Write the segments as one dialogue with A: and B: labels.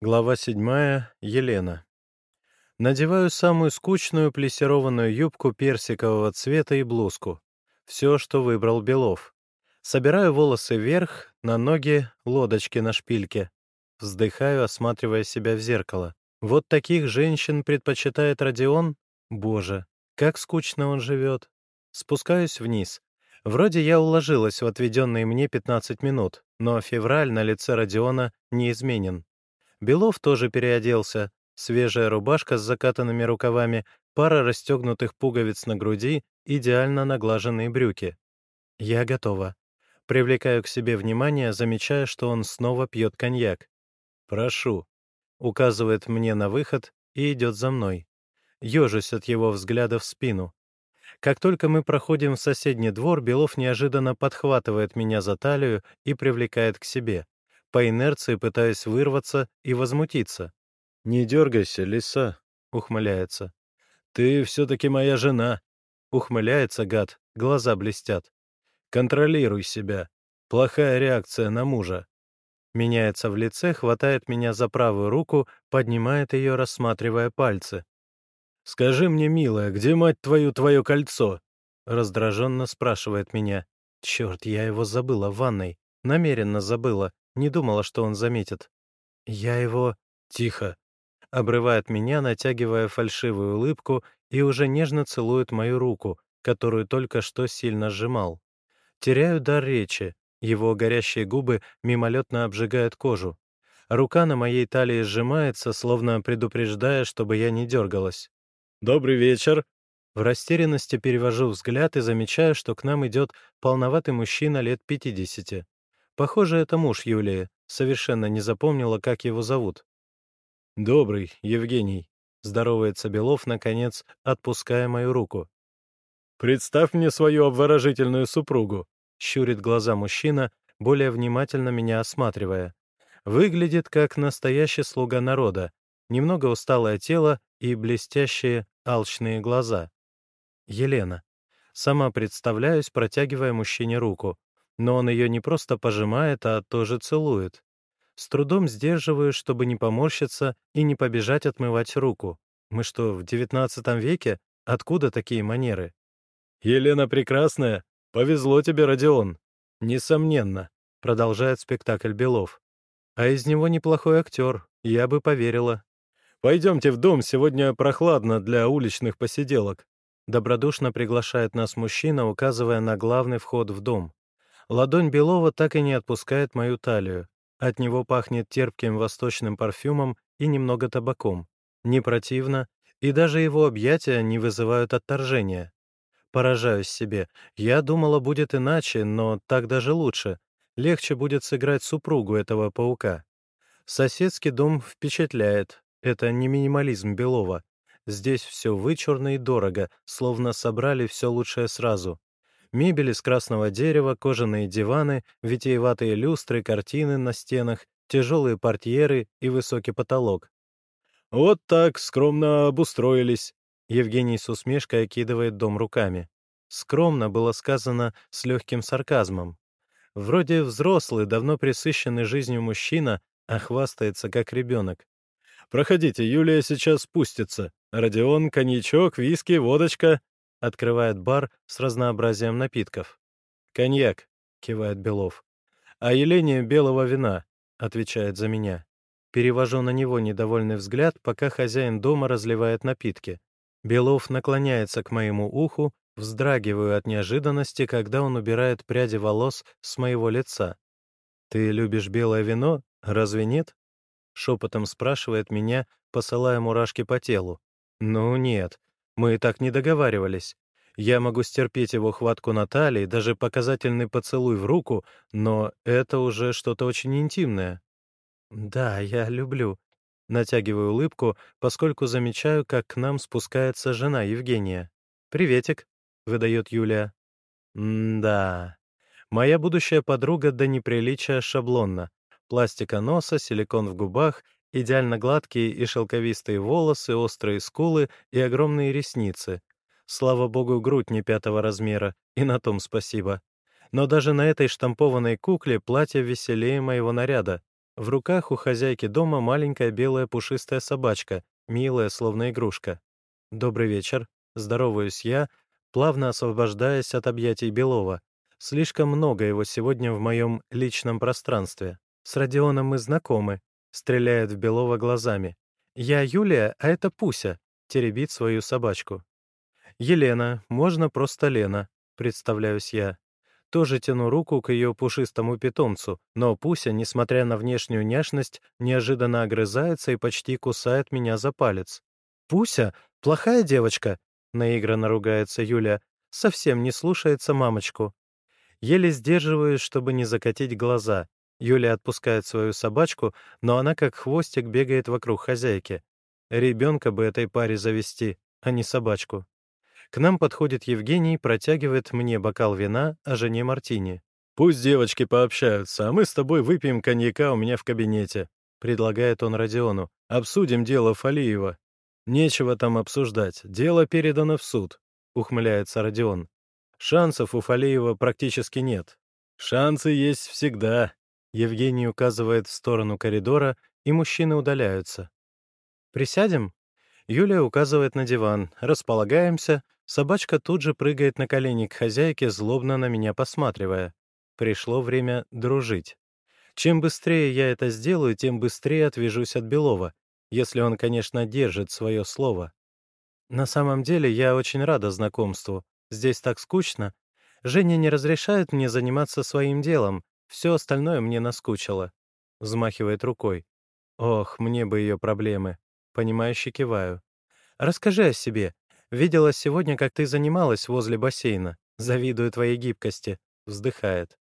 A: Глава 7. Елена. Надеваю самую скучную плессированную юбку персикового цвета и блузку. Все, что выбрал Белов. Собираю волосы вверх, на ноги, лодочки на шпильке. Вздыхаю, осматривая себя в зеркало. Вот таких женщин предпочитает Родион? Боже, как скучно он живет. Спускаюсь вниз. Вроде я уложилась в отведенные мне 15 минут, но февраль на лице Родиона не изменен. Белов тоже переоделся. Свежая рубашка с закатанными рукавами, пара расстегнутых пуговиц на груди, идеально наглаженные брюки. Я готова. Привлекаю к себе внимание, замечая, что он снова пьет коньяк. «Прошу», — указывает мне на выход и идет за мной. Ежусь от его взгляда в спину. Как только мы проходим в соседний двор, Белов неожиданно подхватывает меня за талию и привлекает к себе по инерции пытаясь вырваться и возмутиться. «Не дергайся, лиса», — ухмыляется. «Ты все-таки моя жена», — ухмыляется гад, глаза блестят. «Контролируй себя. Плохая реакция на мужа». Меняется в лице, хватает меня за правую руку, поднимает ее, рассматривая пальцы. «Скажи мне, милая, где, мать твою, твое кольцо?» Раздраженно спрашивает меня. Черт, я его забыла в ванной. Намеренно забыла. Не думала, что он заметит. Я его... Тихо. Обрывает меня, натягивая фальшивую улыбку и уже нежно целует мою руку, которую только что сильно сжимал. Теряю дар речи. Его горящие губы мимолетно обжигают кожу. Рука на моей талии сжимается, словно предупреждая, чтобы я не дергалась. «Добрый вечер!» В растерянности перевожу взгляд и замечаю, что к нам идет полноватый мужчина лет пятидесяти. Похоже, это муж Юлии. Совершенно не запомнила, как его зовут. «Добрый, Евгений», — здоровается Белов, наконец, отпуская мою руку. «Представь мне свою обворожительную супругу», — щурит глаза мужчина, более внимательно меня осматривая. Выглядит как настоящий слуга народа, немного усталое тело и блестящие алчные глаза. Елена. Сама представляюсь, протягивая мужчине руку но он ее не просто пожимает, а тоже целует. С трудом сдерживаю, чтобы не поморщиться и не побежать отмывать руку. Мы что, в девятнадцатом веке? Откуда такие манеры? «Елена Прекрасная, повезло тебе, Родион!» «Несомненно», — продолжает спектакль Белов. «А из него неплохой актер, я бы поверила». «Пойдемте в дом, сегодня прохладно для уличных посиделок», Добродушно приглашает нас мужчина, указывая на главный вход в дом. Ладонь Белова так и не отпускает мою талию. От него пахнет терпким восточным парфюмом и немного табаком. Не противно, и даже его объятия не вызывают отторжения. Поражаюсь себе. Я думала, будет иначе, но так даже лучше. Легче будет сыграть супругу этого паука. Соседский дом впечатляет. Это не минимализм Белова. Здесь все вычурно и дорого, словно собрали все лучшее сразу. Мебель из красного дерева, кожаные диваны, витиеватые люстры, картины на стенах, тяжелые портьеры и высокий потолок. «Вот так скромно обустроились», — Евгений с усмешкой окидывает дом руками. Скромно было сказано с легким сарказмом. Вроде взрослый, давно присыщенный жизнью мужчина, а хвастается как ребенок. «Проходите, Юлия сейчас спустится. Родион, коньячок, виски, водочка. Открывает бар с разнообразием напитков. «Коньяк», — кивает Белов. «А Елене белого вина», — отвечает за меня. Перевожу на него недовольный взгляд, пока хозяин дома разливает напитки. Белов наклоняется к моему уху, вздрагиваю от неожиданности, когда он убирает пряди волос с моего лица. «Ты любишь белое вино? Разве нет?» Шепотом спрашивает меня, посылая мурашки по телу. «Ну нет, мы и так не договаривались. Я могу стерпеть его хватку на талии, даже показательный поцелуй в руку, но это уже что-то очень интимное. Да, я люблю. Натягиваю улыбку, поскольку замечаю, как к нам спускается жена Евгения. «Приветик», — выдает Юлия. «М-да. Моя будущая подруга до неприличия шаблонна. Пластика носа, силикон в губах идеально гладкие и шелковистые волосы, острые скулы и огромные ресницы. Слава богу, грудь не пятого размера, и на том спасибо. Но даже на этой штампованной кукле платье веселее моего наряда. В руках у хозяйки дома маленькая белая пушистая собачка, милая, словно игрушка. «Добрый вечер», — здороваюсь я, плавно освобождаясь от объятий Белова. Слишком много его сегодня в моем личном пространстве. С Родионом мы знакомы, стреляет в Белова глазами. «Я Юлия, а это Пуся», — теребит свою собачку. «Елена, можно просто Лена», — представляюсь я. Тоже тяну руку к ее пушистому питомцу, но Пуся, несмотря на внешнюю няшность, неожиданно огрызается и почти кусает меня за палец. «Пуся? Плохая девочка?» — наигранно ругается Юля. «Совсем не слушается мамочку». Еле сдерживаюсь, чтобы не закатить глаза. Юля отпускает свою собачку, но она как хвостик бегает вокруг хозяйки. Ребенка бы этой паре завести, а не собачку. К нам подходит Евгений, протягивает мне бокал вина, а жене мартини. «Пусть девочки пообщаются, а мы с тобой выпьем коньяка у меня в кабинете», — предлагает он Родиону. «Обсудим дело Фалиева». «Нечего там обсуждать, дело передано в суд», — ухмыляется Родион. «Шансов у Фалиева практически нет». «Шансы есть всегда», Евгений указывает в сторону коридора, и мужчины удаляются. «Присядем?» Юлия указывает на диван. «Располагаемся». Собачка тут же прыгает на колени к хозяйке, злобно на меня посматривая. Пришло время дружить. Чем быстрее я это сделаю, тем быстрее отвяжусь от Белова, если он, конечно, держит свое слово. На самом деле я очень рада знакомству. Здесь так скучно. Женя не разрешает мне заниматься своим делом, все остальное мне наскучило. Взмахивает рукой. Ох, мне бы ее проблемы. Понимающе киваю. Расскажи о себе. Видела сегодня, как ты занималась возле бассейна. Завидую твоей гибкости. Вздыхает.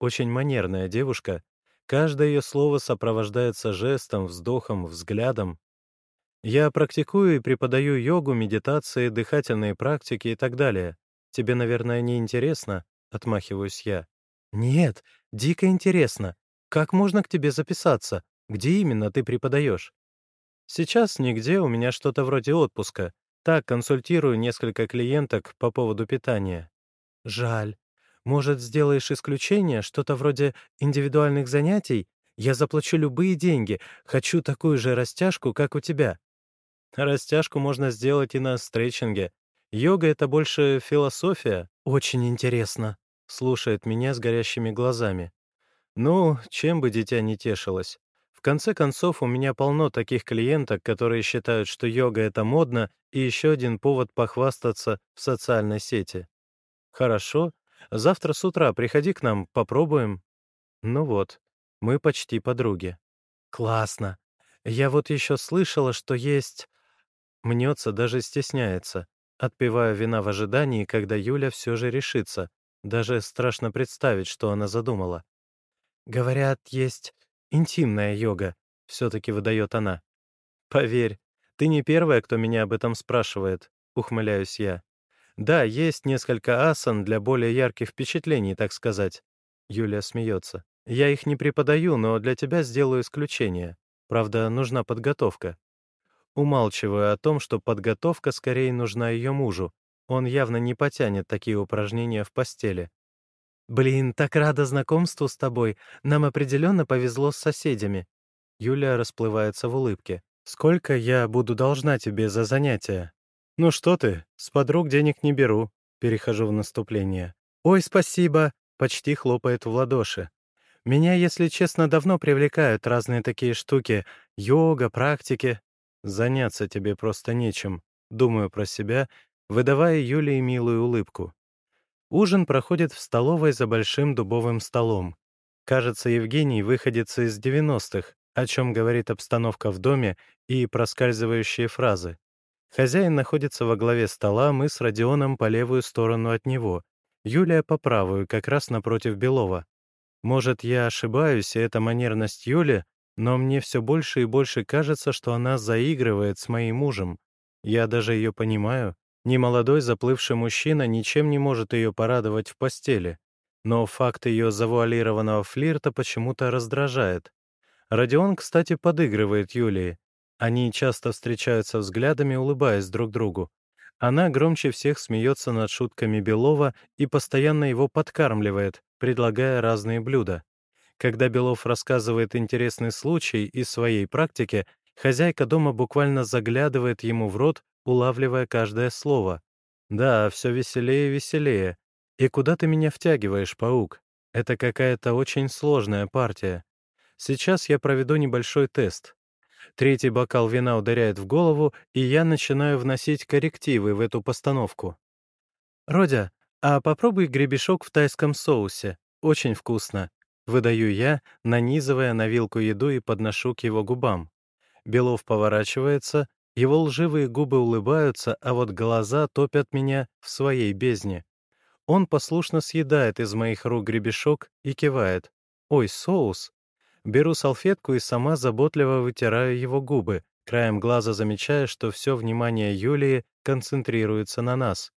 A: Очень манерная девушка. Каждое ее слово сопровождается жестом, вздохом, взглядом. Я практикую и преподаю йогу, медитации, дыхательные практики и так далее. Тебе, наверное, не интересно, отмахиваюсь я. Нет, Дико интересно. Как можно к тебе записаться? Где именно ты преподаешь? Сейчас нигде, у меня что-то вроде отпуска. Так, консультирую несколько клиенток по поводу питания. Жаль. Может, сделаешь исключение, что-то вроде индивидуальных занятий? Я заплачу любые деньги. Хочу такую же растяжку, как у тебя. Растяжку можно сделать и на стретчинге. Йога — это больше философия. Очень интересно слушает меня с горящими глазами. Ну, чем бы дитя не тешилось. В конце концов, у меня полно таких клиенток, которые считают, что йога — это модно, и еще один повод похвастаться в социальной сети. Хорошо, завтра с утра приходи к нам, попробуем. Ну вот, мы почти подруги. Классно. Я вот еще слышала, что есть... Мнется, даже стесняется. Отпиваю вина в ожидании, когда Юля все же решится. Даже страшно представить, что она задумала. «Говорят, есть интимная йога», — все-таки выдает она. «Поверь, ты не первая, кто меня об этом спрашивает», — ухмыляюсь я. «Да, есть несколько асан для более ярких впечатлений, так сказать». Юлия смеется. «Я их не преподаю, но для тебя сделаю исключение. Правда, нужна подготовка». Умалчиваю о том, что подготовка скорее нужна ее мужу, он явно не потянет такие упражнения в постели. «Блин, так рада знакомству с тобой. Нам определенно повезло с соседями». Юлия расплывается в улыбке. «Сколько я буду должна тебе за занятия?» «Ну что ты, с подруг денег не беру». Перехожу в наступление. «Ой, спасибо!» — почти хлопает в ладоши. «Меня, если честно, давно привлекают разные такие штуки. Йога, практики. Заняться тебе просто нечем. Думаю про себя выдавая Юлии милую улыбку. Ужин проходит в столовой за большим дубовым столом. Кажется, Евгений выходится из 90-х, о чем говорит обстановка в доме и проскальзывающие фразы. Хозяин находится во главе стола, мы с Родионом по левую сторону от него, Юлия по правую, как раз напротив Белова. Может, я ошибаюсь, и это манерность Юли, но мне все больше и больше кажется, что она заигрывает с моим мужем. Я даже ее понимаю. Немолодой заплывший мужчина ничем не может ее порадовать в постели, но факт ее завуалированного флирта почему-то раздражает. Родион, кстати, подыгрывает Юлии. Они часто встречаются взглядами, улыбаясь друг другу. Она громче всех смеется над шутками Белова и постоянно его подкармливает, предлагая разные блюда. Когда Белов рассказывает интересный случай из своей практики, хозяйка дома буквально заглядывает ему в рот, улавливая каждое слово. «Да, все веселее и веселее. И куда ты меня втягиваешь, паук? Это какая-то очень сложная партия. Сейчас я проведу небольшой тест. Третий бокал вина ударяет в голову, и я начинаю вносить коррективы в эту постановку. «Родя, а попробуй гребешок в тайском соусе. Очень вкусно». Выдаю я, нанизывая на вилку еду и подношу к его губам. Белов поворачивается, его лживые губы улыбаются, а вот глаза топят меня в своей бездне. Он послушно съедает из моих рук гребешок и кивает. «Ой, соус!» Беру салфетку и сама заботливо вытираю его губы, краем глаза замечая, что все внимание Юлии концентрируется на нас.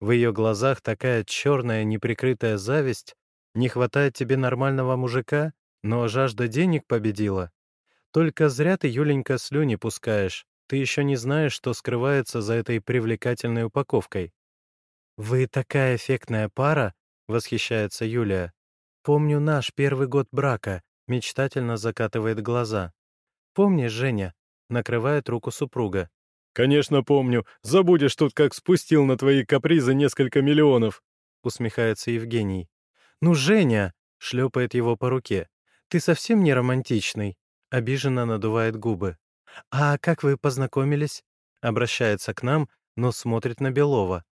A: В ее глазах такая черная неприкрытая зависть. Не хватает тебе нормального мужика, но жажда денег победила. Только зря ты, Юленька, слюни пускаешь. Ты еще не знаешь, что скрывается за этой привлекательной упаковкой. «Вы такая эффектная пара!» — восхищается Юлия. «Помню наш первый год брака мечтательно закатывает глаза. «Помнишь, Женя?» — накрывает руку супруга.
B: «Конечно помню. Забудешь тут, как спустил на твои капризы несколько миллионов», — усмехается Евгений.
A: «Ну, Женя!» — шлепает его по руке. «Ты совсем не романтичный?» — обиженно надувает губы. «А как вы познакомились?» — обращается к нам, но смотрит на Белова.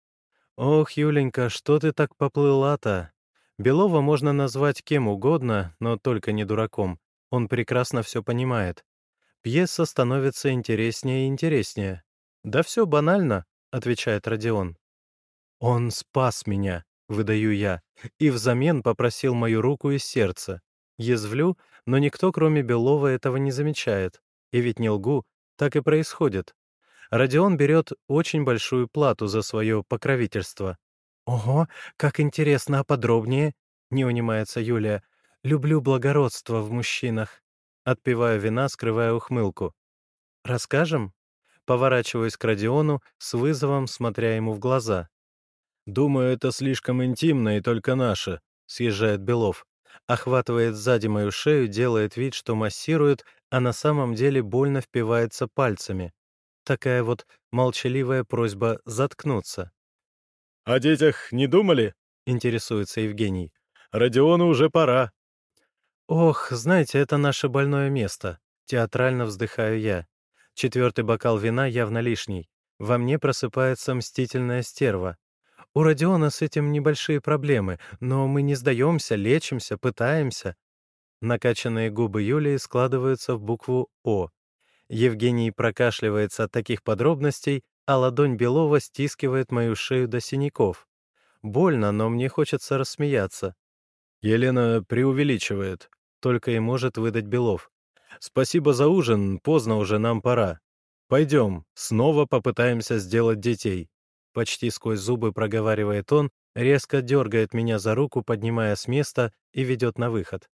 A: «Ох, Юленька, что ты так поплыла-то?» Белова можно назвать кем угодно, но только не дураком. Он прекрасно все понимает. Пьеса становится интереснее и интереснее. «Да все банально», — отвечает Родион. «Он спас меня», — выдаю я, и взамен попросил мою руку и сердце. Язвлю, но никто, кроме Белова, этого не замечает. И ведь не лгу, так и происходит. Родион берет очень большую плату за свое покровительство. «Ого, как интересно, а подробнее?» — не унимается Юлия. «Люблю благородство в мужчинах». Отпиваю вина, скрывая ухмылку. «Расскажем?» Поворачиваюсь к Родиону, с вызовом смотря ему в глаза.
B: «Думаю, это слишком интимно и только наше», — съезжает Белов.
A: Охватывает сзади мою шею, делает вид, что массирует, а на самом деле больно впивается пальцами. Такая вот молчаливая просьба заткнуться.
B: «О детях не думали?» — интересуется Евгений. «Родиону уже пора».
A: «Ох, знаете, это наше больное место», — театрально вздыхаю я. Четвертый бокал вина явно лишний. Во мне просыпается мстительная стерва. У Родиона с этим небольшие проблемы, но мы не сдаемся, лечимся, пытаемся. Накачанные губы Юлии складываются в букву «О». Евгений прокашливается от таких подробностей, а ладонь Белова стискивает мою шею до синяков. Больно, но мне хочется рассмеяться.
B: Елена преувеличивает, только и может выдать Белов. «Спасибо за ужин, поздно уже, нам пора. Пойдем, снова попытаемся сделать детей».
A: Почти сквозь зубы проговаривает он, резко дергает меня за руку, поднимая с места и ведет на выход.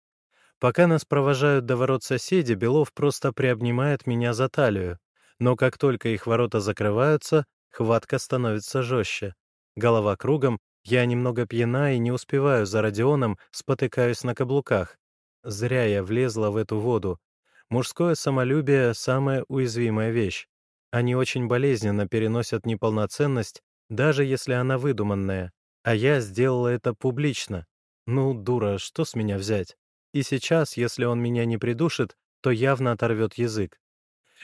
A: Пока нас провожают до ворот соседи, Белов просто приобнимает меня за талию но как только их ворота закрываются, хватка становится жестче. Голова кругом, я немного пьяна и не успеваю за Родионом, спотыкаюсь на каблуках. Зря я влезла в эту воду. Мужское самолюбие — самая уязвимая вещь. Они очень болезненно переносят неполноценность, даже если она выдуманная. А я сделала это публично. Ну, дура, что с меня взять? И сейчас, если он меня не придушит, то явно оторвет язык.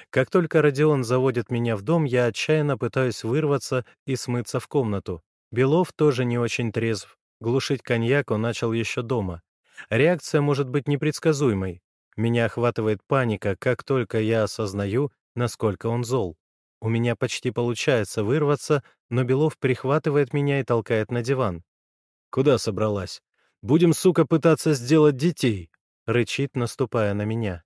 A: Как только Родион заводит меня в дом, я отчаянно пытаюсь вырваться и смыться в комнату. Белов тоже не очень трезв. Глушить коньяк он начал еще дома. Реакция может быть непредсказуемой. Меня охватывает паника, как только я осознаю, насколько он зол. У меня почти получается вырваться, но Белов прихватывает меня и толкает на диван.
B: «Куда собралась? Будем, сука, пытаться сделать детей!»
A: — рычит, наступая на меня.